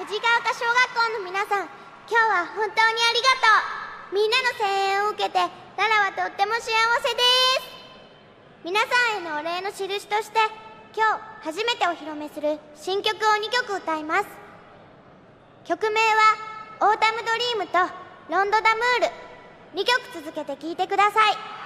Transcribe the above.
藤ヶ丘小学校の皆さん今日は本当にありがとう。みんなの声援を受けてララはとっても幸せです。皆さんへのお礼の印として今日初めてお披露目する新曲を2曲歌います。曲名は「オータムドリーム」と「ロンド・ダムール」2曲続けて聴いてください。